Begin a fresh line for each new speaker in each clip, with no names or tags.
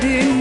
do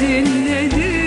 Derdin nedir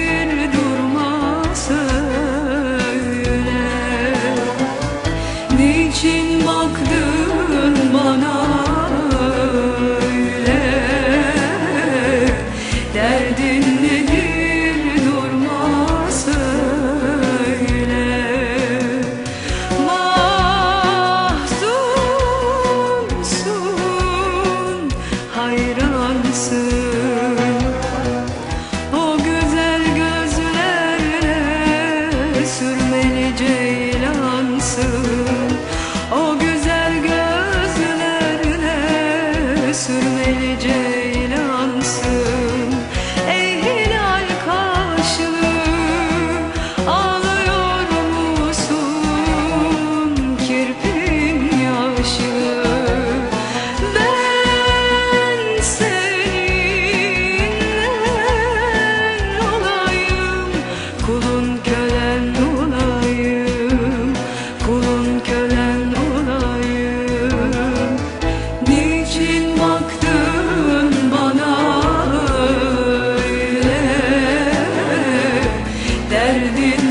sevdim